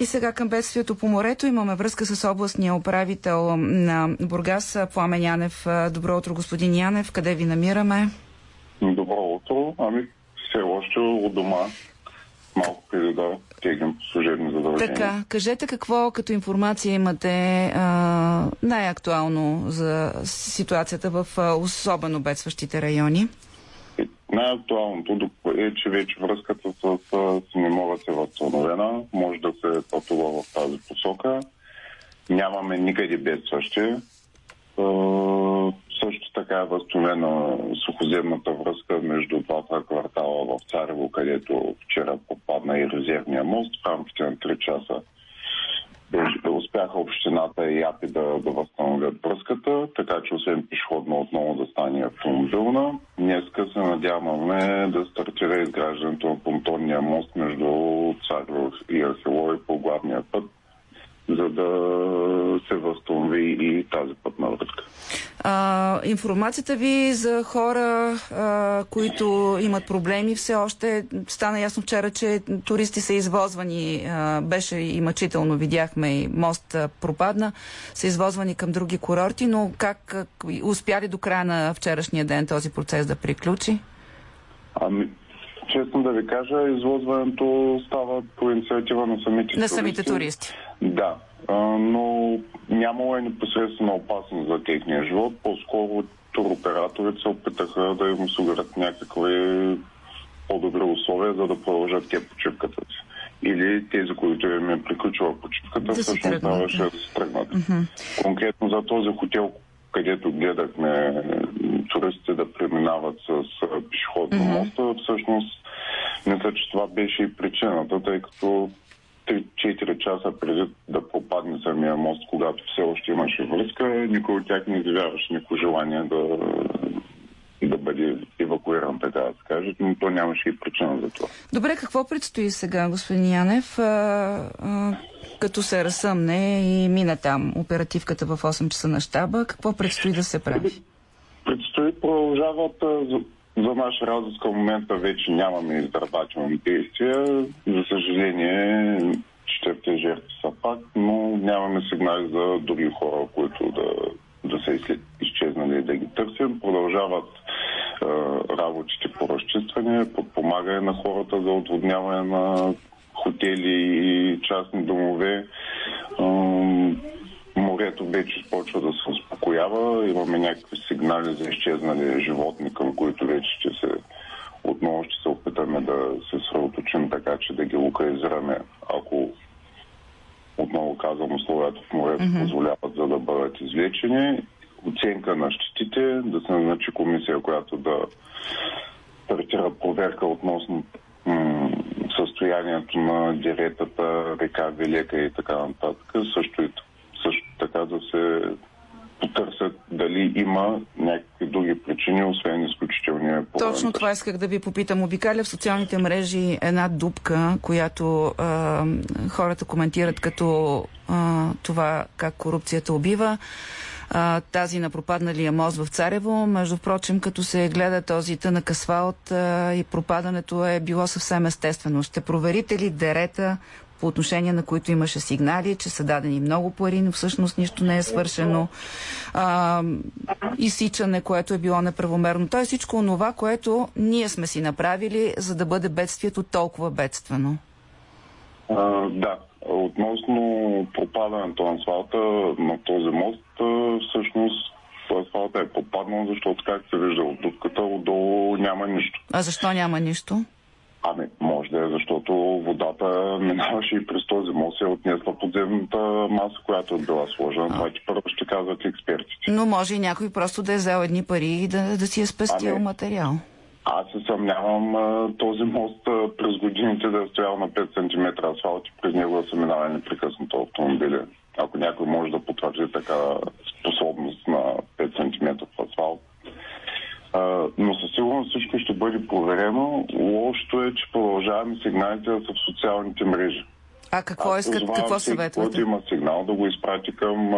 И сега към бедствието по морето имаме връзка с областния управител на Бургас, Пламен Янев. Добро утро, господин Янев. Къде ви намираме? Добро утро. Ами, все още от дома. Малко преди да тегнем служебни задължения. Така, кажете какво като информация имате най-актуално за ситуацията в особено бедстващите райони? Най-актуалното е, че вече връзката с Синемовец е възстановена. Може да се пътува в тази посока. Нямаме никъде бедстващи. Също така е възстановена сухоземната връзка между двата квартала в Царево, където вчера попадна и резервния мост. В рамките на 3 часа успяха общината и АПИ да, да възстановят връзката, така че освен пешеходно отново да стане автомобилна. Днеска се надяваме да стартира изграждането на понтонния мост между Царево и Архилови по главния път, за да се възстанови и тази пътна връзка. А, информацията ви за хора, а, които имат проблеми, все още стана ясно вчера, че туристи са извозвани, а, беше и мъчително, видяхме и мост пропадна, са извозвани към други курорти, но как а, успяли до края на вчерашния ден този процес да приключи? Ами, честно да ви кажа, извозването става по инициатива на самите туристи. На самите туристи. Да, но нямало е непосредствена опасност за техния живот. По-скоро туроператорите се опитаха да им осигурят някакви по-добри условия, за да продължат те почивката си. Или тези, които им е приключила почивката, да всъщност трябваше да се тръгнат. Mm-hmm. Конкретно за този хотел, където гледахме туристите да преминават с пешеходно mm-hmm. моста, всъщност мисля, че това беше и причината, тъй като 3-4 часа преди да попадне самия мост, когато все още имаше връзка, никой от тях не изявяваше никакво желание да, да бъде евакуиран, така да се каже, но то нямаше и причина за това. Добре, какво предстои сега, господин Янев? А, а, като се разсъмне и мина там оперативката в 8 часа на щаба, какво предстои да се прави? Предстои продължават за наш радост към момента вече нямаме издърбателни действия. За съжаление, четирите жертви са пак, но нямаме сигнали за други хора, които да, да са изчезнали и да ги търсим. Продължават е, работите по разчистване, подпомагане на хората за отводняване на хотели и частни домове. Е, морето вече почва да се успокоява. Имаме някакви сигнали за изчезнали животни, към които вече ще се отново ще се опитаме да се сръоточим така, че да ги локализираме, ако отново казвам, условията в морето mm-hmm. позволяват за да бъдат извлечени. Оценка на щетите, да се назначи комисия, която да стартира проверка относно м- състоянието на деретата, река Велека и така нататък. Също и също така да се потърсят дали има някакви други причини, освен изключителния проблем. Точно това исках да ви попитам. Обикаля в социалните мрежи една дупка, която а, хората коментират като а, това как корупцията убива. А, тази на пропадналия мост в Царево. Между прочим, като се гледа този тънък асфалт а, и пропадането е било съвсем естествено. Ще проверите ли дерета по отношение на които имаше сигнали, че са дадени много пари, но всъщност нищо не е свършено. А, изсичане, което е било неправомерно. То е всичко това, което ние сме си направили, за да бъде бедствието толкова бедствено. А, да. Относно пропадането на асфалта на този мост, всъщност асфалта е попаднал, защото как се вижда от дупката, отдолу няма нищо. А защо няма нищо? Ами, може да е, защото водата минаваше и през този мост и е отнесла подземната маса, която е била сложена. Това е, че първо ще казват експертите. Но може и някой просто да е взел едни пари и да, да си е спестил ами, материал. Аз се съмнявам този мост през годините да е стоял на 5 см асфалт и през него да са минавали непрекъснато автомобили. Ако някой може да потвърди така способност на 5 см асфалт, но със сигурност всичко ще бъде проверено. Лошото е, че продължаваме сигналите да са в социалните мрежи. А какво искат, какво съветвате? Който има сигнал да го изпрати към,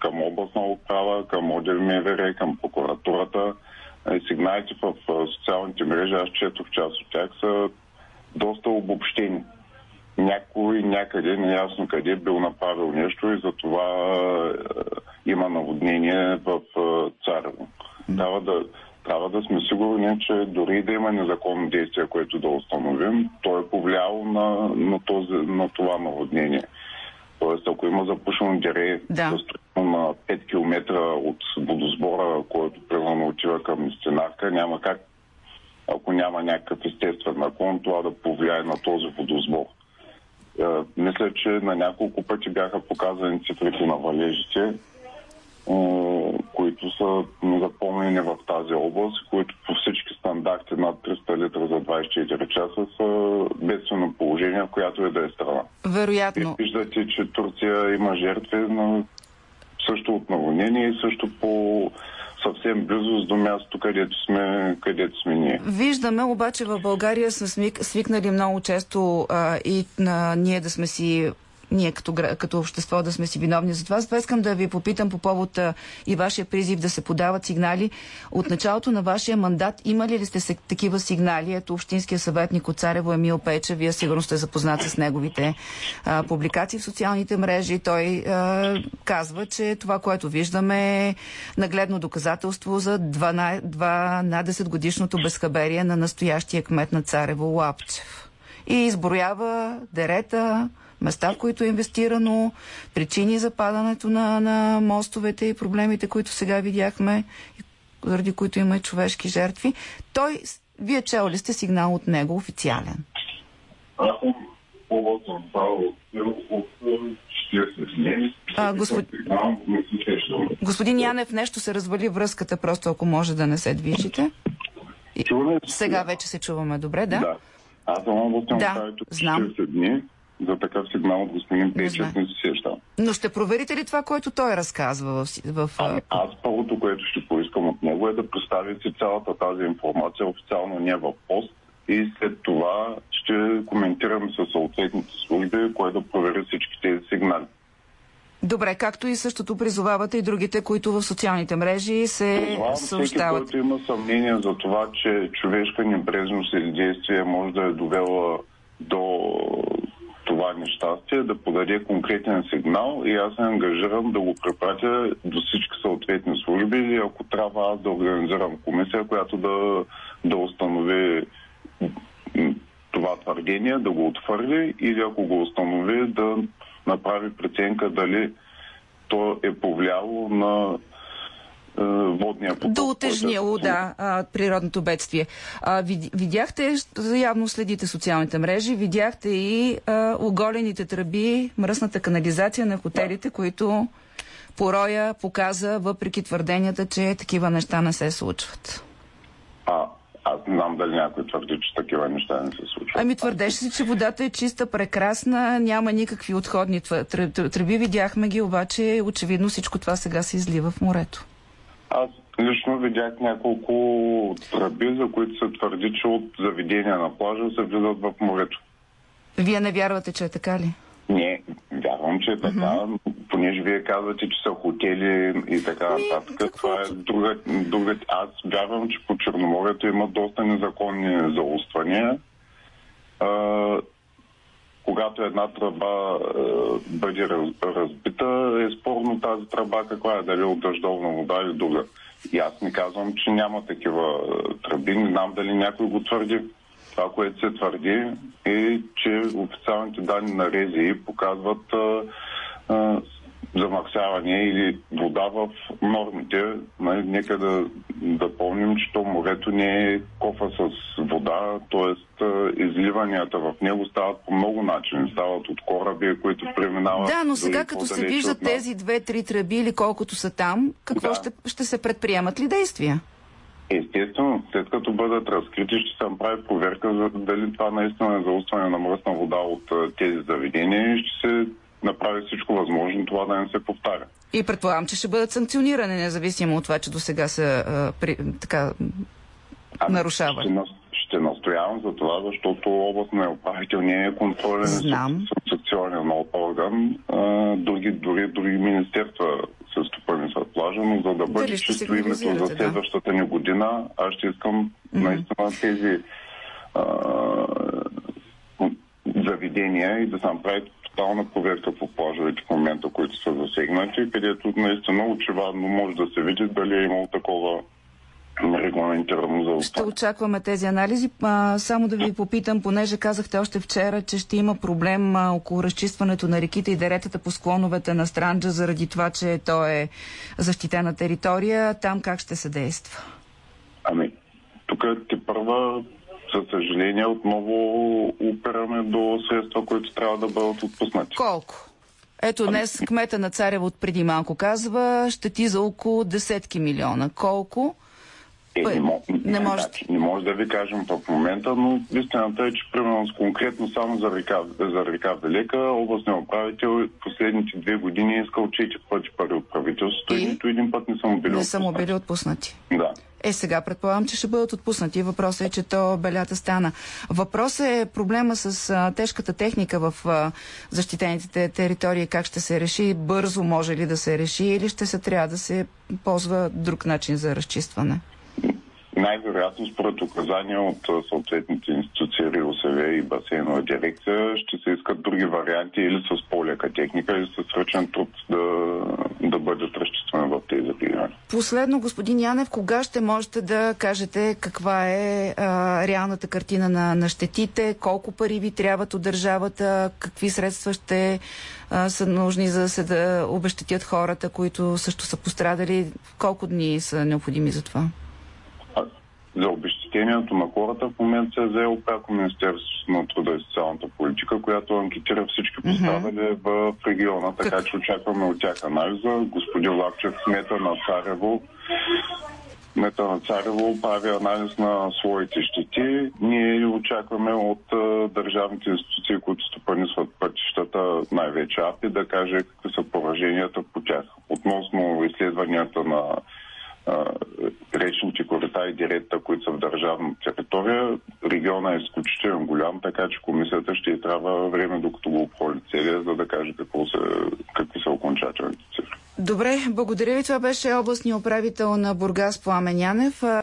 към областна управа, към отдел МВР, към прокуратурата. И сигналите в социалните мрежи, аз четох част от тях, са доста обобщени. някой някъде, неясно къде, бил направил нещо и затова е, има наводнение в е, Царево. Трябва да, трябва да сме сигурни, че дори да има незаконно действие, което да установим, то е повлияло на, на, този, на това наводнение. Тоест, ако има запушено дере Да. на 5 км от водосбора, който примерно отива към стенарка, няма как, ако няма някакъв естествен наклон, това да повлияе на този водосбор. Е, мисля, че на няколко пъти бяха показани цифрите на валежите, е, които са запомнени в тази област, които по всички стандарти над 300 литра за 24 часа са бедствено положение, в която и да е страна. Вероятно. И виждате, че Турция има жертви на също от наводнение и също по съвсем близост до мястото, където сме, където сме ние. Виждаме, обаче в България сме свик, свикнали много често а, и на, ние да сме си ние като, като общество да сме си виновни за това. Затова искам да ви попитам по повод и вашия призив да се подават сигнали. От началото на вашия мандат имали ли сте такива сигнали? Ето Общинския съветник от Царево Емил Печа, вие сигурно сте запознат с неговите а, публикации в социалните мрежи. Той а, казва, че това, което виждаме е нагледно доказателство за 12, 12 годишното безхаберие на настоящия кмет на Царево Лапчев. И изброява дерета, места, в които е инвестирано, причини за падането на, на мостовете и проблемите, които сега видяхме, заради които има и човешки жертви. Той, вие чел ли сте сигнал от него официален? Аз съм областен управител от 40 дни. А, господ... Господин Янев, нещо се развали връзката, просто ако може да не се движите. И-? Сега вече се чуваме добре, да? Да. Аз съм областен Да, управител от знам. 40 дни. За такъв сигнал от господин знам. не се сещам. Но ще проверите ли това, което той разказва в... в Ами, аз първото, което ще поискам от него е да представи си цялата тази информация официално не в пост и след това ще коментирам с съответните служби, кое да провери всички тези сигнали. Добре, както и същото призовавате и другите, които в социалните мрежи се Призовавам всеки, съобщават. който има съмнение за това, че човешка небрежност или действие може да е довела до това нещастие, да подаде конкретен сигнал и аз се ангажирам да го препратя до всички съответни служби или ако трябва аз да организирам комисия, която да, да установи това твърдение, да го отвърли или ако го установи да направи преценка дали то е повлияло на водния поток. Да е да, а, природното бедствие. Видяхте, явно следите социалните мрежи, видяхте и оголените тръби, мръсната канализация на хотелите, които пороя показа, въпреки твърденията, че такива неща не се случват. А, аз не знам дали някой твърди, че такива неща не се случват. Ами твърдеше се, че водата е чиста, прекрасна, няма никакви отходни тръби, видяхме ги, обаче очевидно всичко това сега се излива в морето. Аз лично видях няколко тръби, за които се твърди, че от заведения на плажа се влизат в морето. Вие не вярвате, че е така ли? Не, вярвам, че е така, но понеже вие казвате, че са хотели и така нататък. какво? Това е друга, друга... Аз вярвам, че по Черноморието има доста незаконни зауствания. А, когато една тръба а, бъде раз, разбита, е спорно тази тръба каква е, дали от дъждовна вода или друга. И аз не казвам, че няма такива а, тръби, не знам дали някой го твърди. Това, което се твърди е, че официалните данни на РЗИ показват а, а, замърсяване или вода в нормите. Нали, Нека да, да помним, че то морето не е кофа с вода, т.е. изливанията в него стават по много начини. Стават от кораби, които преминават. Да, но сега като се виждат тези две-три тръби или колкото са там, какво Да. ще, ще се предприемат ли действия? Естествено, след като бъдат разкрити, ще се направи проверка за дали това наистина е заустване на мръсна вода от тези заведения и ще се направи всичко възможно това да не се повтаря. И предполагам, че ще бъдат санкционирани, независимо от това, че до сега са а, при, така, Ами, нарушават. Ще, ще настоявам за това, защото областният управител не е контролен Знам. санкционен орган. А, други, дори други министерства се стопанисват плажа, но за да бъде чисто името за да. следващата ни година, аз ще искам наистина тези а, заведения и да се направи тотална проверка по плажовете в момента, които са засегнати, където наистина очевидно може да се види дали е имало такова регламентирано за Ще очакваме тези анализи. А, само да ви попитам, понеже казахте още вчера, че ще има проблем а, около разчистването на реките и деретата по склоновете на Странджа, заради това, че то е защитена територия. Там как ще се действа? Ами, тук ти първа за съжаление, отново опираме до средства, които трябва да бъдат отпуснати. Колко? Ето днес кмета на Царево от преди малко казва, ще ти за около десетки милиона. Колко? Е, не, не, не, може. Значи, не може да ви кажем в момента, но истината е, че примерно конкретно само за река, за река Велика, областният управител последните две години е искал четири пъти пари от правителството и, нито един път не са му били Не са му били отпуснати. Да. Е, сега предполагам, че ще бъдат отпуснати. Въпросът е, че то белята стана. Въпросът е проблема с а, тежката техника в а, защитените територии. Как ще се реши? Бързо може ли да се реши или ще се трябва да се ползва друг начин за разчистване? най-вероятно според указания от съответните институции РИОСВ и басейнова дирекция ще се искат други варианти или с по-лека техника, или с ръчен труд да, да бъдат разчиствани в тези региони. Последно, господин Янев, кога ще можете да кажете каква е а, реалната картина на, на щетите, колко пари ви трябват от държавата, какви средства ще а, са нужни за да се да обещетят хората, които също са пострадали, колко дни са необходими за това? за обещетението на хората в момента се е заело пряко Министерството на труда и социалната политика, която анкетира всички пострадали в региона, така как? че очакваме от тях анализа. Господин Лапчев, смета на Царево, Мета на Царево прави анализ на своите щети. Ние очакваме от а, държавните институции, които стопанисват пътищата, най-вече АПИ, да каже какви са пораженията по тях. Относно изследванията на речните корита и дирета, които са в държавна територия. Региона е изключително голям, така че комисията ще трябва време, докато го опроли целия, за да каже какво са, какви са окончателните цифри. Добре, благодаря ви. Това беше областния управител на Бургас Пламен Янев.